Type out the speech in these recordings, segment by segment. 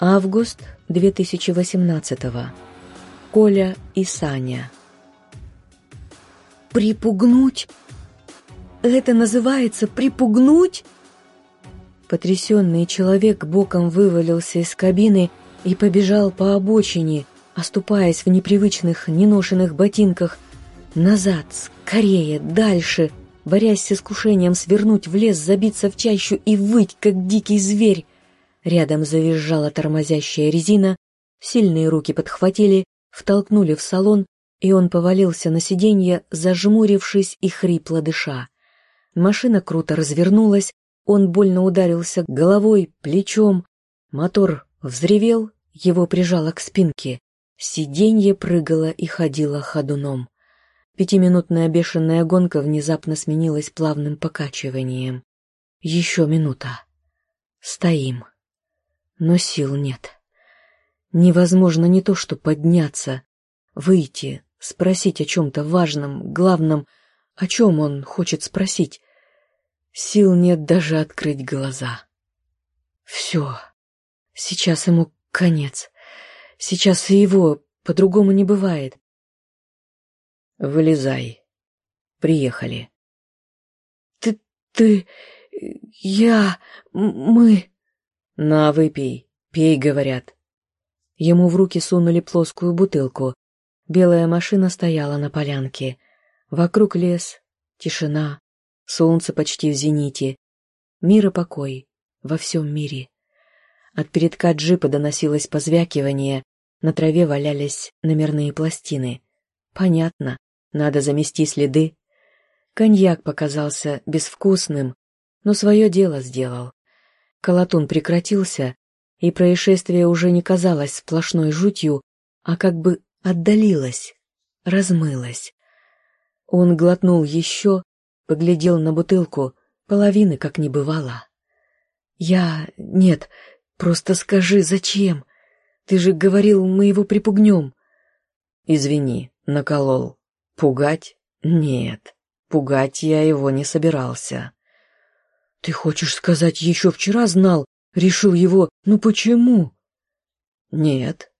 Август 2018 Коля и Саня. «Припугнуть? Это называется припугнуть?» Потрясенный человек боком вывалился из кабины и побежал по обочине, оступаясь в непривычных, неношенных ботинках. Назад, скорее, дальше, борясь с искушением свернуть в лес, забиться в чащу и выть, как дикий зверь. Рядом завизжала тормозящая резина, сильные руки подхватили, втолкнули в салон, и он повалился на сиденье, зажмурившись и хрипло дыша. Машина круто развернулась, он больно ударился головой, плечом. Мотор взревел, его прижало к спинке. Сиденье прыгало и ходило ходуном. Пятиминутная бешеная гонка внезапно сменилась плавным покачиванием. Еще минута. Стоим. Но сил нет. Невозможно не то что подняться, выйти, спросить о чем-то важном, главном, о чем он хочет спросить. Сил нет даже открыть глаза. Все. Сейчас ему конец. Сейчас и его по-другому не бывает. Вылезай. Приехали. Ты... ты... я... мы... На, выпей. Пей, говорят. Ему в руки сунули плоскую бутылку. Белая машина стояла на полянке. Вокруг лес, тишина, солнце почти в зените. Мир и покой во всем мире. От передка джипа доносилось позвякивание, на траве валялись номерные пластины. Понятно, надо замести следы. Коньяк показался безвкусным, но свое дело сделал. Колотун прекратился, и происшествие уже не казалось сплошной жутью, а как бы отдалилось, размылось. Он глотнул еще, поглядел на бутылку, половины как не бывало. «Я... нет, просто скажи, зачем? Ты же говорил, мы его припугнем». «Извини, наколол. Пугать? Нет, пугать я его не собирался. Ты хочешь сказать, еще вчера знал, решил его, ну почему? Нет,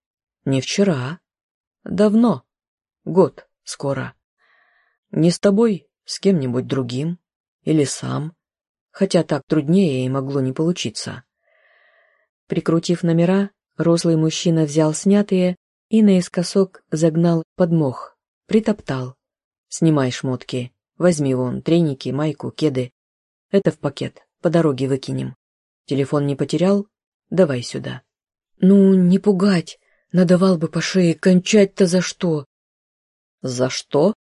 не вчера. Давно. Год скоро. Не с тобой, с кем-нибудь другим. Или сам. Хотя так труднее и могло не получиться. Прикрутив номера, рослый мужчина взял снятые и наискосок загнал под мох Притоптал. Снимай шмотки. Возьми вон треники, майку, кеды. Это в пакет. По дороге выкинем. Телефон не потерял? Давай сюда. Ну, не пугать. Надавал бы по шее. Кончать-то за что? За что?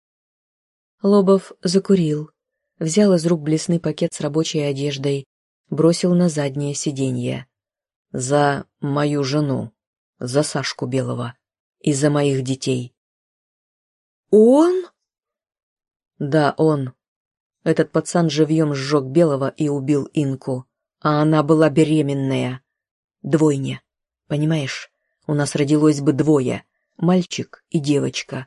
Лобов закурил. Взял из рук блесный пакет с рабочей одеждой. Бросил на заднее сиденье. За мою жену. За Сашку Белого. И за моих детей. «Он?» «Да, он. Этот пацан живьем сжег Белого и убил Инку. А она была беременная. Двойня. Понимаешь, у нас родилось бы двое. Мальчик и девочка.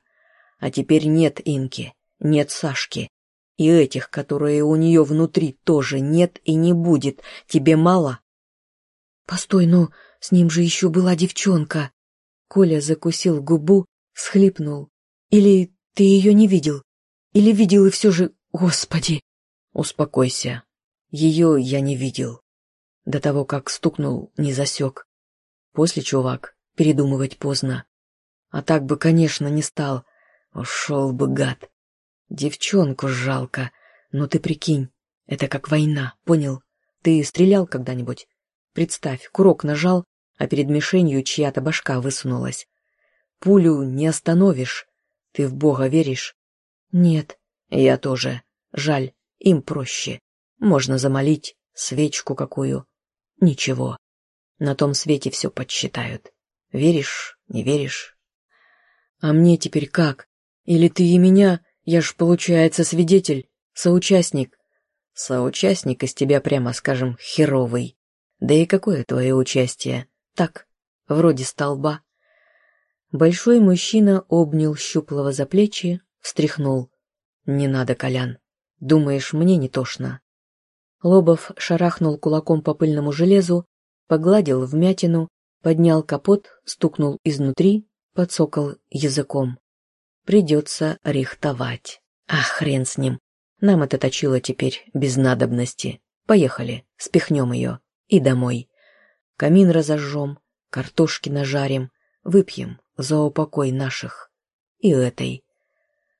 А теперь нет Инки, нет Сашки. И этих, которые у нее внутри, тоже нет и не будет. Тебе мало?» «Постой, ну, с ним же еще была девчонка». Коля закусил губу, всхлипнул. Или ты ее не видел? Или видел и все же... Господи!» «Успокойся. Ее я не видел. До того, как стукнул, не засек. После, чувак, передумывать поздно. А так бы, конечно, не стал. Ушел бы, гад. Девчонку жалко. Но ты прикинь, это как война, понял? Ты стрелял когда-нибудь? Представь, курок нажал, а перед мишенью чья-то башка высунулась. Пулю не остановишь, ты в Бога веришь? Нет. Я тоже. Жаль, им проще. Можно замолить, свечку какую. Ничего. На том свете все подсчитают. Веришь, не веришь? А мне теперь как? Или ты и меня? Я ж, получается, свидетель, соучастник. Соучастник из тебя, прямо скажем, херовый. Да и какое твое участие? Так, вроде столба. Большой мужчина обнял щуплого за плечи, встряхнул. «Не надо, Колян. Думаешь, мне не тошно?» Лобов шарахнул кулаком по пыльному железу, погладил вмятину, поднял капот, стукнул изнутри, подсокал языком. Придется рихтовать. Ах, хрен с ним. Нам это точило теперь без надобности. Поехали, спихнем ее и домой. Камин разожжем, картошки нажарим, выпьем за упокой наших. И этой.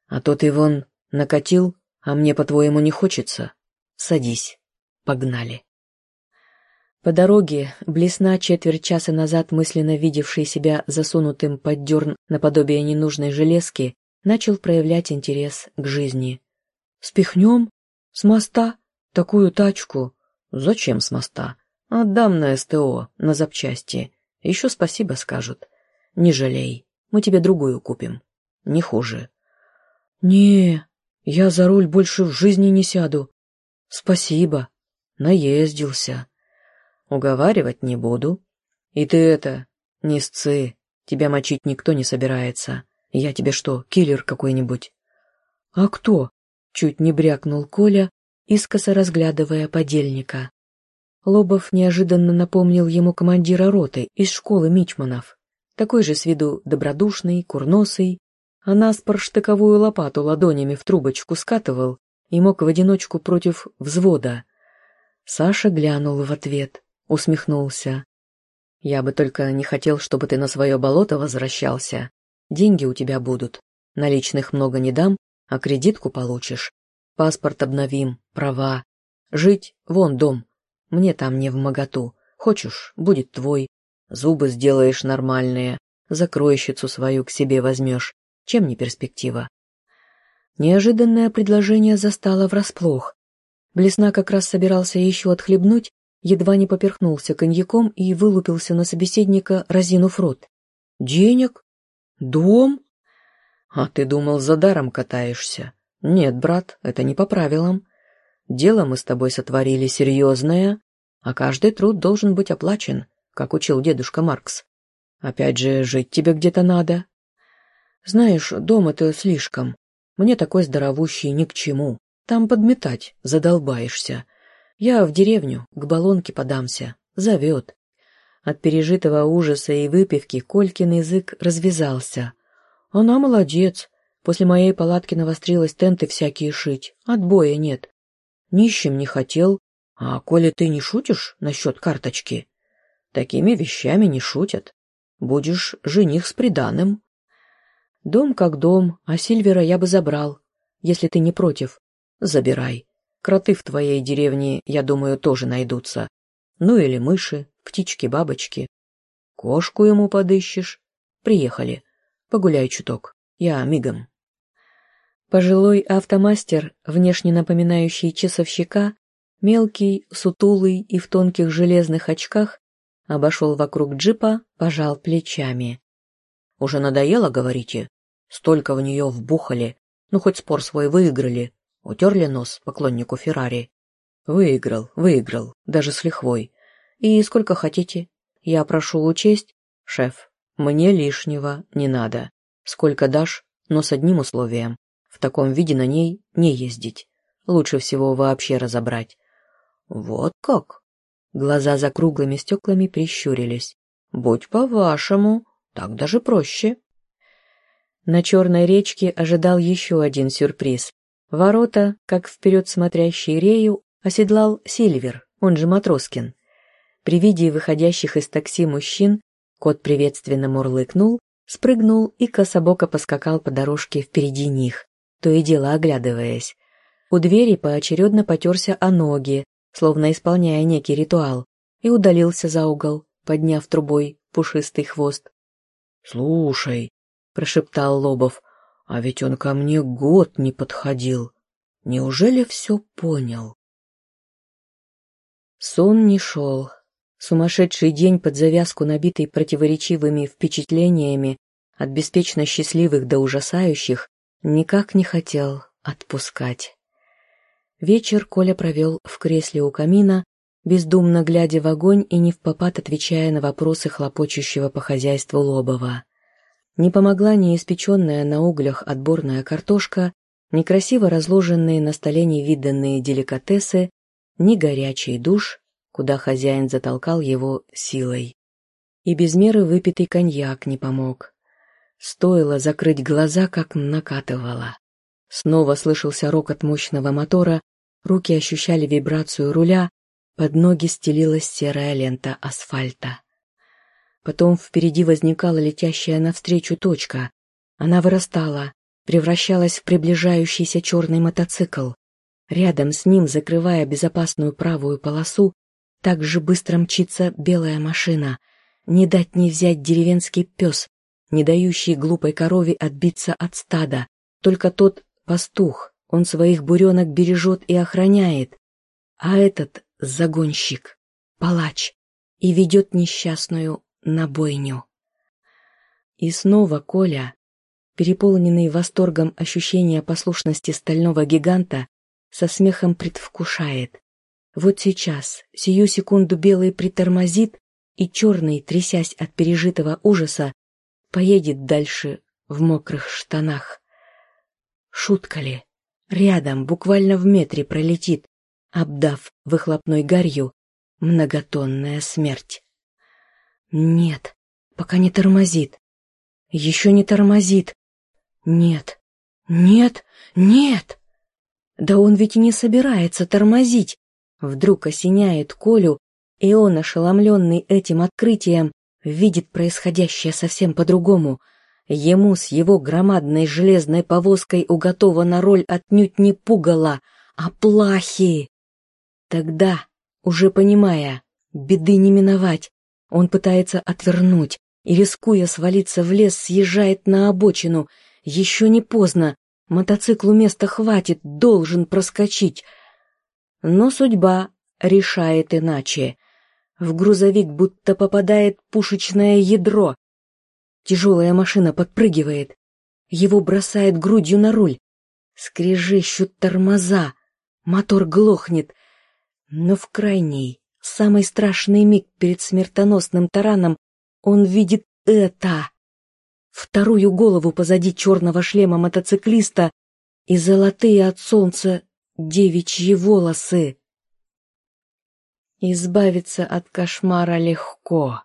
А то ты вон накатил, а мне, по-твоему, не хочется? Садись. Погнали. По дороге, блесна четверть часа назад мысленно видевший себя засунутым под дерн наподобие ненужной железки, начал проявлять интерес к жизни. «Спихнем? С моста? Такую тачку?» «Зачем с моста? Отдам на СТО, на запчасти. Еще спасибо скажут. Не жалей, мы тебе другую купим. Не хуже». «Не, я за руль больше в жизни не сяду. Спасибо, наездился». Уговаривать не буду. И ты это, не сцы, тебя мочить никто не собирается. Я тебе что, киллер какой-нибудь? А кто? Чуть не брякнул Коля, искоса разглядывая подельника. Лобов неожиданно напомнил ему командира роты из школы мичманов. Такой же с виду добродушный, курносый, а наспор штыковую лопату ладонями в трубочку скатывал и мог в одиночку против взвода. Саша глянул в ответ усмехнулся. «Я бы только не хотел, чтобы ты на свое болото возвращался. Деньги у тебя будут. Наличных много не дам, а кредитку получишь. Паспорт обновим, права. Жить, вон дом. Мне там не в моготу. Хочешь, будет твой. Зубы сделаешь нормальные, закройщицу свою к себе возьмешь. Чем не перспектива?» Неожиданное предложение застало врасплох. Блесна как раз собирался еще отхлебнуть, едва не поперхнулся коньяком и вылупился на собеседника, разинув рот. «Денег? Дом?» «А ты думал, за даром катаешься?» «Нет, брат, это не по правилам. Дело мы с тобой сотворили серьезное, а каждый труд должен быть оплачен, как учил дедушка Маркс. Опять же, жить тебе где-то надо. Знаешь, дом это слишком. Мне такой здоровущий ни к чему. Там подметать задолбаешься. Я в деревню, к баллонке подамся. Зовет. От пережитого ужаса и выпивки Колькин язык развязался. Она молодец. После моей палатки навострилась тенты всякие шить. Отбоя нет. Нищим не хотел. А коли ты не шутишь насчет карточки, такими вещами не шутят. Будешь жених с приданым. Дом как дом, а Сильвера я бы забрал. Если ты не против, забирай. Кроты в твоей деревне, я думаю, тоже найдутся. Ну или мыши, птички, бабочки. Кошку ему подыщешь. Приехали. Погуляй чуток. Я мигом. Пожилой автомастер, внешне напоминающий часовщика, мелкий, сутулый и в тонких железных очках, обошел вокруг джипа, пожал плечами. «Уже надоело, говорите? Столько в нее вбухали. Ну, хоть спор свой выиграли. Утерли нос поклоннику Феррари. Выиграл, выиграл, даже с лихвой. И сколько хотите? Я прошу учесть. Шеф, мне лишнего не надо. Сколько дашь, но с одним условием. В таком виде на ней не ездить. Лучше всего вообще разобрать. Вот как? Глаза за круглыми стеклами прищурились. Будь по-вашему, так даже проще. На Черной речке ожидал еще один сюрприз. Ворота, как вперед смотрящий Рею, оседлал Сильвер, он же Матроскин. При виде выходящих из такси мужчин кот приветственно мурлыкнул, спрыгнул и кособоко поскакал по дорожке впереди них, то и дело оглядываясь. У двери поочередно потерся о ноги, словно исполняя некий ритуал, и удалился за угол, подняв трубой пушистый хвост. «Слушай», — прошептал Лобов, а ведь он ко мне год не подходил. Неужели все понял? Сон не шел. Сумасшедший день под завязку, набитый противоречивыми впечатлениями, от беспечно счастливых до ужасающих, никак не хотел отпускать. Вечер Коля провел в кресле у камина, бездумно глядя в огонь и не в попад отвечая на вопросы хлопочущего по хозяйству Лобова. Не помогла ни испеченная на углях отборная картошка, ни красиво разложенные на столе невиданные деликатесы, ни горячий душ, куда хозяин затолкал его силой. И без меры выпитый коньяк не помог. Стоило закрыть глаза, как накатывало. Снова слышался рокот мощного мотора, руки ощущали вибрацию руля, под ноги стелилась серая лента асфальта. Потом впереди возникала летящая навстречу точка. Она вырастала, превращалась в приближающийся черный мотоцикл. Рядом с ним, закрывая безопасную правую полосу, так же быстро мчится белая машина. Не дать не взять деревенский пес, не дающий глупой корове отбиться от стада. Только тот пастух, он своих буренок бережет и охраняет. А этот загонщик, палач, и ведет несчастную на бойню. И снова Коля, переполненный восторгом ощущения послушности стального гиганта, со смехом предвкушает. Вот сейчас, сию секунду белый притормозит, и черный, трясясь от пережитого ужаса, поедет дальше в мокрых штанах. Шутка ли? Рядом, буквально в метре пролетит, обдав выхлопной гарью, многотонная смерть. Нет, пока не тормозит. Еще не тормозит. Нет, нет, нет! Да он ведь и не собирается тормозить. Вдруг осеняет Колю, и он, ошеломленный этим открытием, видит происходящее совсем по-другому. Ему с его громадной железной повозкой уготована роль отнюдь не пугала, а плахи. Тогда, уже понимая, беды не миновать, он пытается отвернуть и, рискуя свалиться в лес, съезжает на обочину. Еще не поздно, мотоциклу места хватит, должен проскочить. Но судьба решает иначе. В грузовик будто попадает пушечное ядро. Тяжелая машина подпрыгивает. Его бросает грудью на руль. Скрежещут тормоза. Мотор глохнет. Но в крайний, самый страшный миг перед смертоносным тараном он видит это. Вторую голову позади черного шлема мотоциклиста и золотые от солнца девичьи волосы. Избавиться от кошмара легко.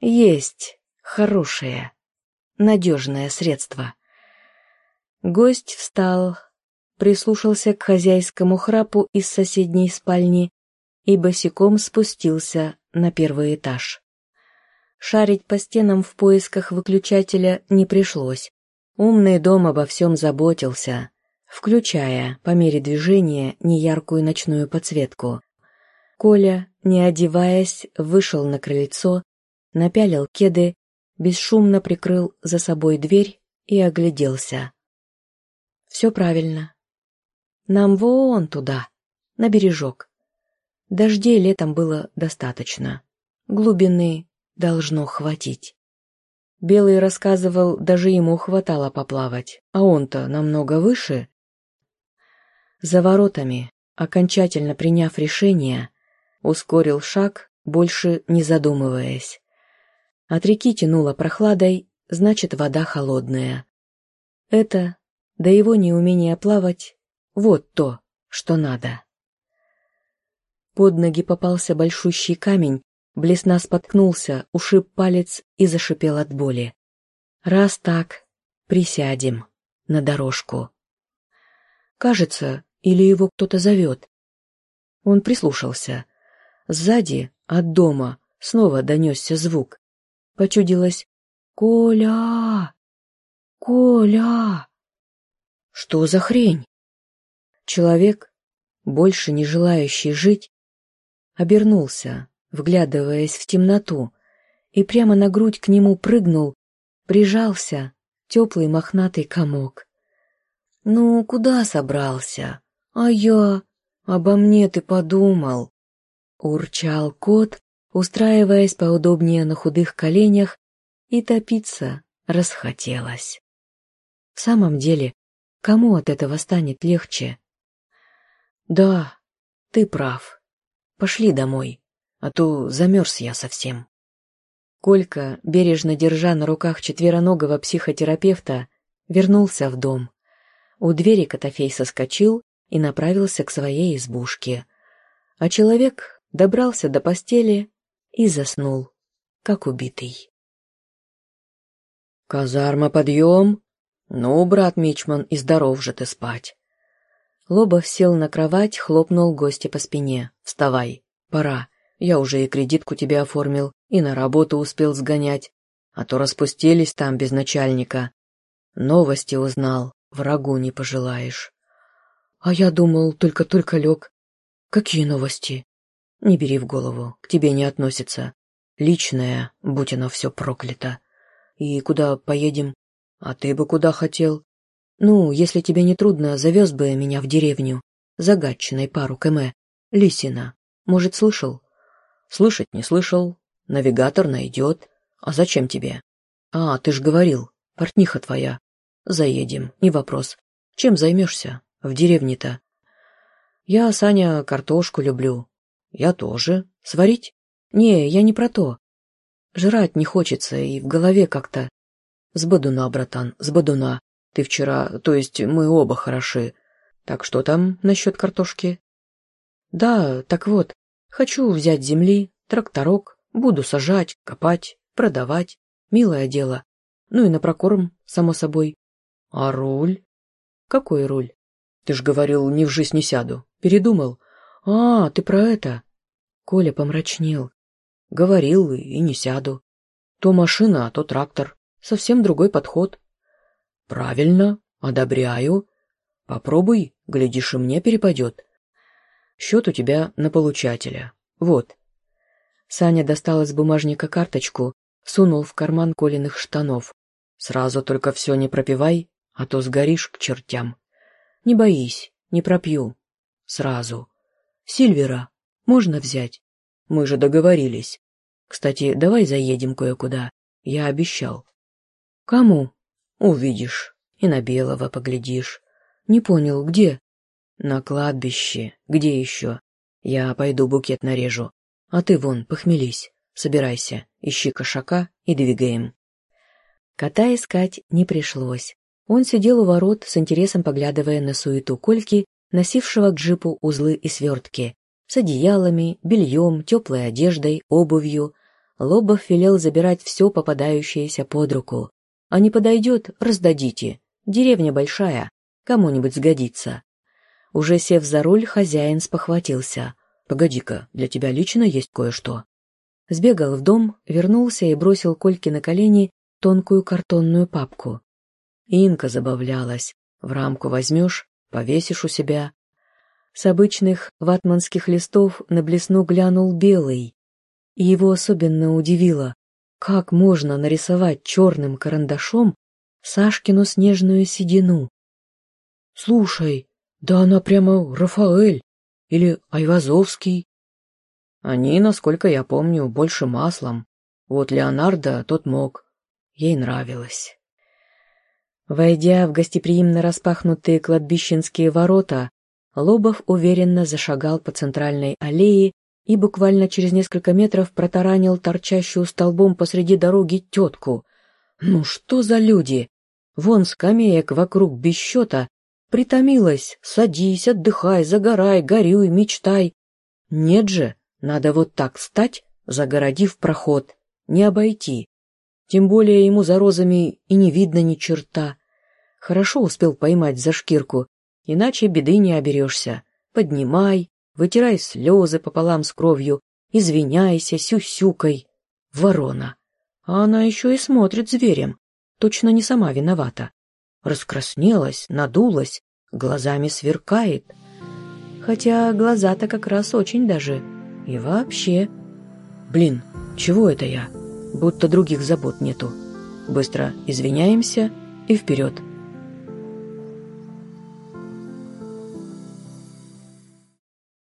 Есть хорошее, надежное средство. Гость встал, прислушался к хозяйскому храпу из соседней спальни и босиком спустился на первый этаж. Шарить по стенам в поисках выключателя не пришлось. Умный дом обо всем заботился, включая, по мере движения, неяркую ночную подсветку. Коля, не одеваясь, вышел на крыльцо, напялил кеды, бесшумно прикрыл за собой дверь и огляделся. Все правильно. Нам вон туда, на бережок. Дождей летом было достаточно. Глубины должно хватить. Белый рассказывал, даже ему хватало поплавать, а он-то намного выше. За воротами, окончательно приняв решение, ускорил шаг, больше не задумываясь. От реки тянуло прохладой, значит, вода холодная. Это, да его неумение плавать, вот то, что надо. Под ноги попался большущий камень, Блесна споткнулся, ушиб палец и зашипел от боли. «Раз так, присядем на дорожку». Кажется, или его кто-то зовет. Он прислушался. Сзади, от дома, снова донесся звук. Почудилось «Коля! Коля!» Что за хрень? Человек, больше не желающий жить, обернулся, вглядываясь в темноту, и прямо на грудь к нему прыгнул, прижался теплый мохнатый комок. «Ну, куда собрался? А я? Обо мне ты подумал?» Урчал кот, устраиваясь поудобнее на худых коленях, и топиться расхотелось. В самом деле, кому от этого станет легче? «Да, ты прав. Пошли домой» а то замерз я совсем. Колька, бережно держа на руках четвероногого психотерапевта, вернулся в дом. У двери Котофей соскочил и направился к своей избушке. А человек добрался до постели и заснул. как убитый. «Казарма, подъем! Ну, брат Мичман, и здоров же ты спать!» Лобов сел на кровать, хлопнул гостя по спине. «Вставай, пора. Я уже и кредитку тебе оформил, и на работу успел сгонять. А то распустились там без начальника. Новости узнал, врагу не пожелаешь». «А я думал, только-только лег. Какие новости?» «Не бери в голову, к тебе не относится. Личное, будь оно все проклято. И куда поедем? А ты бы куда хотел? Ну, если тебе не трудно, завез бы меня в деревню. Загадчиной пару км. Лисина. Может, слышал? Слышать не слышал. Навигатор найдет. А зачем тебе? А, ты ж говорил, портниха твоя. Заедем, не вопрос. Чем займешься? В деревне-то. Я, Саня, картошку люблю. Я тоже. Сварить? Не, я не про то. Жрать не хочется, и в голове как-то... С бодуна, братан, с бодуна. Ты вчера, то есть мы оба хороши. Так что там насчет картошки? Да, так вот, хочу взять земли, тракторок, буду сажать, копать, продавать. Милое дело. Ну и на прокорм, само собой. А руль? Какой руль? Ты ж говорил, ни в жизнь не сяду. Передумал? А, ты про это? Коля помрачнел. Говорил и не сяду. То машина, а то трактор. Совсем другой подход. Правильно, одобряю. Попробуй, глядишь, и мне перепадет. Счет у тебя на получателя. Вот. Саня достал из бумажника карточку, сунул в карман Колиных штанов. Сразу только все не пропивай, а то сгоришь к чертям. Не боись, не пропью. Сразу. Сильвера можно взять? Мы же договорились. Кстати, давай заедем кое-куда. Я обещал. Кому? Увидишь. И на Белого поглядишь. Не понял, где? На кладбище. Где еще? Я пойду букет нарежу. А ты вон, похмелись. Собирайся, ищи кошака и двигаем. Кота искать не пришлось. Он сидел у ворот, с интересом поглядывая на суету Кольки, носившего к джипу узлы и свертки, с одеялами, бельем, теплой одеждой, обувью. Лобов велел забирать все попадающееся под руку. А не подойдет, раздадите. Деревня большая, кому-нибудь сгодится. Уже сев за руль, хозяин спохватился. «Погоди-ка, для тебя лично есть кое-что». Сбегал в дом, вернулся и бросил Кольке на колени тонкую картонную папку. Инка забавлялась. В рамку возьмешь, повесишь у себя, с обычных ватманских листов на блесну глянул белый. И его особенно удивило, как можно нарисовать черным карандашом Сашкину снежную седину. «Слушай, да она прямо Рафаэль или Айвазовский». Они, насколько я помню, больше маслом. Вот Леонардо тот мог. Ей нравилось. Войдя в гостеприимно распахнутые кладбищенские ворота, Лобов уверенно зашагал по центральной аллее и буквально через несколько метров протаранил торчащую столбом посреди дороги тетку. Ну что за люди? Вон скамеек вокруг без счета. Притомилась, садись, отдыхай, загорай, горюй, мечтай. Нет же, надо вот так встать, загородив проход, не обойти. Тем более ему за розами и не видно ни черта. Хорошо успел поймать за шкирку, иначе беды не оберешься. Поднимай, вытирай слезы пополам с кровью, извиняйся, сюсюкой. Ворона. А она еще и смотрит зверем. Точно не сама виновата. Раскраснелась, надулась, глазами сверкает. Хотя глаза-то как раз очень даже. И вообще... Блин, чего это я? Будто других забот нету. Быстро извиняемся и вперед.